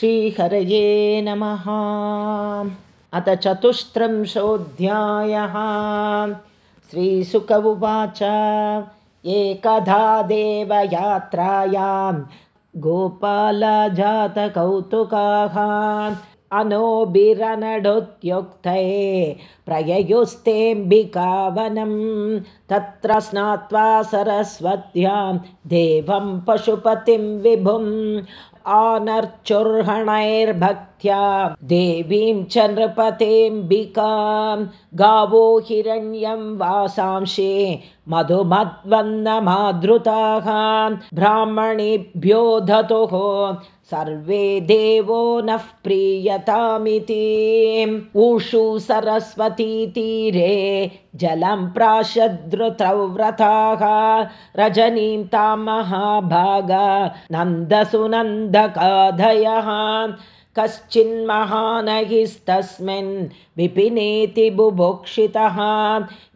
श्रीहरये नमः। अथ चतुस्त्रिंशोऽध्यायः श्रीसुक उवाच। एकधा देवयात्रायां गोपालजातकौतुकाः। अनोभिरनडुत्युक्ते प्रययुस्तेऽम्बिकावनं। तत्र स्नात्वा सरस्वत्यां देवं पशुपतिं विभुम् आनर्चुर्हणैर्भक्त्या देवीं च नृपतेऽम्बिकां गावो हिरण्यं वासांशे मधुमद्वन्दमाधृताः ब्राह्मणेभ्यो धतुः सर्वे देवो नः प्रीयतामिति। ऊषु सरस्वतीतीरे जलं प्राशद्रुतौ व्रताः रजनीं तां महाभागा नन्दसुनन्दकाधयः कश्चिन्महानहिस्तस्मिन् विपिनेति बुभुक्षितः।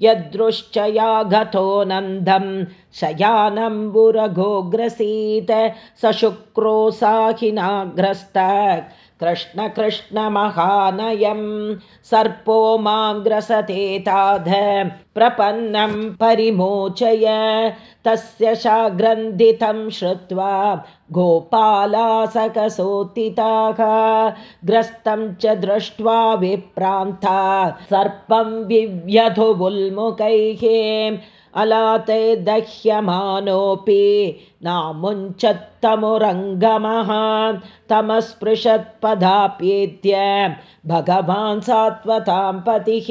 यदृश्चया गतो नन्दं शयानम्बुरघोग्रसीत। स शुक्रोसाहिनाग्रस्त कृष्णकृष्णमहानयं सर्पो माग्रसते ताध प्रपन्नं परिमोचय तस्य शाग्रन्थितं श्रुत्वा गोपालासकसोत्थिताः ग्रस्तं च दृष्ट्वा विप्रान्ता सर्पं विव्यधुबुल्मुखैः अलाते दह्यमानोऽपि नामुञ्चत्तमुरङ्गमः तमस्पृशत्पदाप्येत्य भगवान् सात्वतां पतिः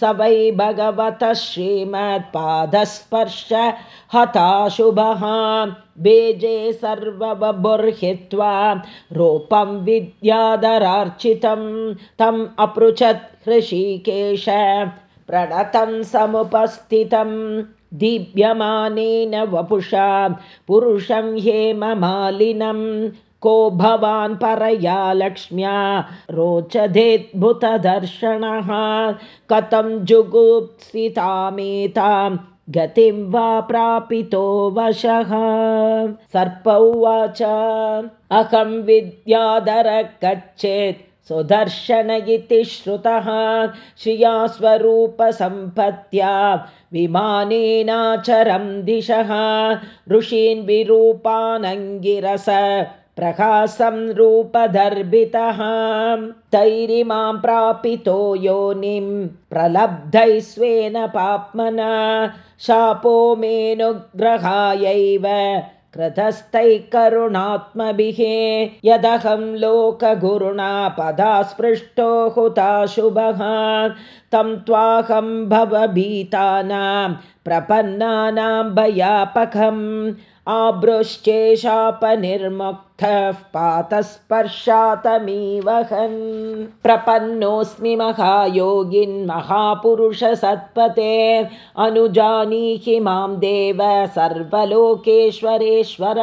स वै भगवतः श्रीमत्पादस्पर्श हताशुभः बेजे सर्वबुर्हित्वा रूपं विद्याधरार्चितं तम् अपृच्छत् हृषीकेश प्रणतं समुपस्थितं दीप्यमानेन वपुषा पुरुषं हेममालिनं। को भवान् परया लक्ष्म्या? रोचधेद्भुतदर्शनः कथं जुगुप्सितामेतां गतिं वा प्रापितो वशः? सर्प उवाच। अहं विद्याधर कच्चित् सुदर्शन इति श्रुतः श्रिया स्वरूपसम्पत्या विमानेनाचरं दिशः ऋषीन् विरूपानङ्गिरस प्रकाशं रूपदर्भितः तैरिमां प्रापितो योनिं प्रलब्धैः स्वेन पाप्मना शापो मेनुग्रहायैव कृतस्तैः करुणात्मभिः यदहं लोकगुरुणा पदा स्पृष्टो हुताशुभः तं त्वाहं भवभीतानां प्रपन्नानां भयापकम् आभृश्चेशापनिर्मुक्तः पातस्पर्शातमीवहन् प्रपन्नोऽस्मि महापुरुषसत्पते अनुजानीहि मां देव सर्वलोकेश्वरेश्वर।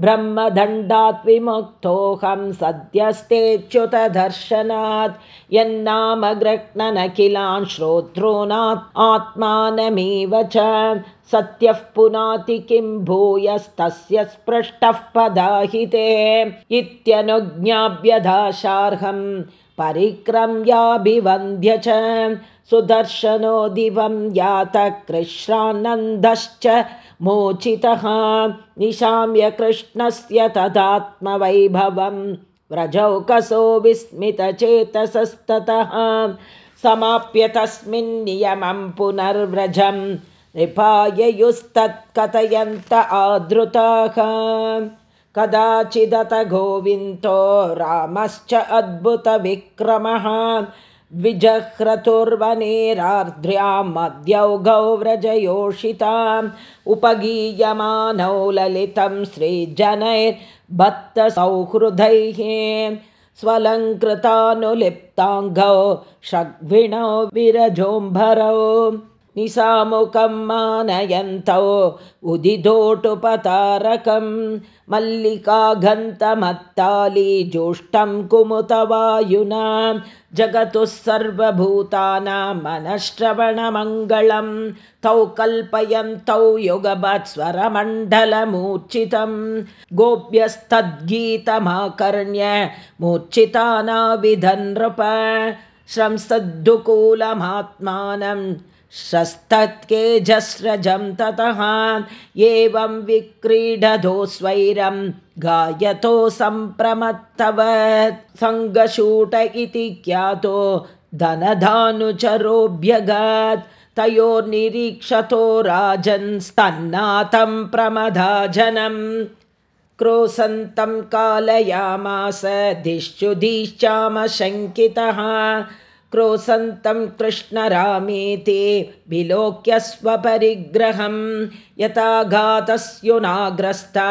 ब्रह्मदण्डात् विमुक्तोऽहं सद्यस्तेच्युतदर्शनात्। यन्नाम गृह्णनखिलान् श्रोतॄणात् आत्मानमेव च। सत्यः पुनाति किं भूयस्तस्य स्पृष्टः इत्यनुज्ञाभ्यधाशार्हं परिक्रम्याभिवन्द्य च सुदर्शनो दिवं यातकृश्रानन्दश्च मोचितः निशाम्य कृष्णस्य तदात्मवैभवं व्रजौकसो विस्मितचेतसस्ततः समाप्य तस्मिन् नियमं पुनर्व्रजं नृपाययुस्तत्कथयन्त आदृताः कदाचिदत गोविन्दो रामश्च अद्भुतविक्रमः द्विजह्रतुर्वनेरार्द्र्यां मध्यौघौ व्रजयोषिताम् उपगीयमानौ ललितं श्रीजनैर्भक्तसौहृदैः स्वलङ्कृतानुलिप्ताङ्गौ षड्विणौ विरजोम्भरौ निसामुखं मानयन्तौ उदिदोटुपतारकं मल्लिकाघन्तमत्ताली जोष्टं कुमुतवायुना जगतुः सर्वभूतानां मनश्रवणमङ्गलं तौ कल्पयन्तौ युगवत्स्वरमण्डलमूर्छितं गोप्यस्तद्गीतमाकर्ण्य मूर्छितानाविधन्नृप श्रंसद्दुकूलमात्मानं श्रस्तत्केजस्रजं ततः एवं विक्रीडधो स्वैरं गायतो सम्प्रमत्तवत्। सङ्गशूट इति ख्यातो धनधानुचरोऽभ्यगत्। तयोर्निरीक्षतो राजन्स्तन्नातं प्रमदाजनम्। क्रोसन्तं कालयामास दिश्चुदिश्चामशङ्कितः क्रोसन्तं कृष्णरामेति विलोक्य स्वपरिग्रहं यथा घातस्युनाग्रस्ता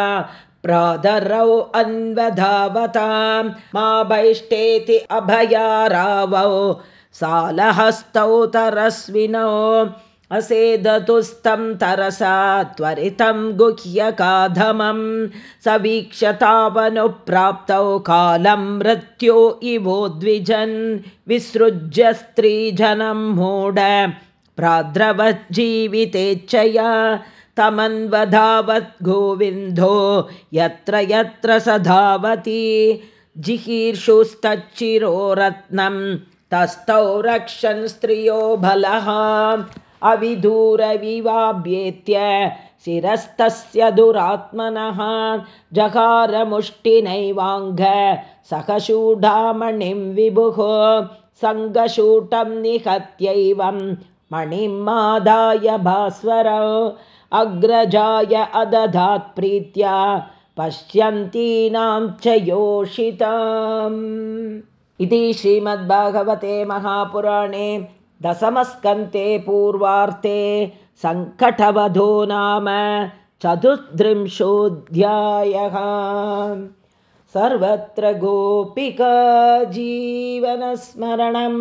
प्रादरौ अन्वधावतां मा वैष्टेति अभयारावौ सालहस्तौ तरस्विनौ असेदतुस्तं तरसा त्वरितं गुह्यकाधमं स वीक्षतावनुप्राप्तौ कालं मृत्यो इवोद्विजन् विसृज्य स्त्रीजनं मूढ प्राद्रवज्जीवितेच्छया तमन्वधावत् गोविन्दो यत्र यत्र स धावति जिहीर्षुस्तच्चिरो रत्नं तस्थौ रक्षन् स्त्रियो बलः अविदूरविवाभ्येत्य शिरस्तस्य दुरात्मनः जहारमुष्टिनैवाङ्ग सखशूढामणिं विभुः सङ्गशूटं निहत्यैवं मणिं मादाय भास्वर अग्रजाय अदधात्प्रीत्या पश्यन्तीनां च योषिताम् इति श्रीमद्भागवते महापुराणे दशमस्कन्ते पूर्वार्ते सङ्कटवधो नाम चतुर्द्रिंशोऽध्यायः सर्वत्र गोपिका जीवनस्मरणं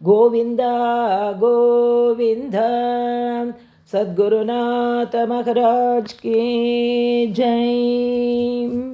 गोविन्द गोविन्द सद्गुरुनाथ की जय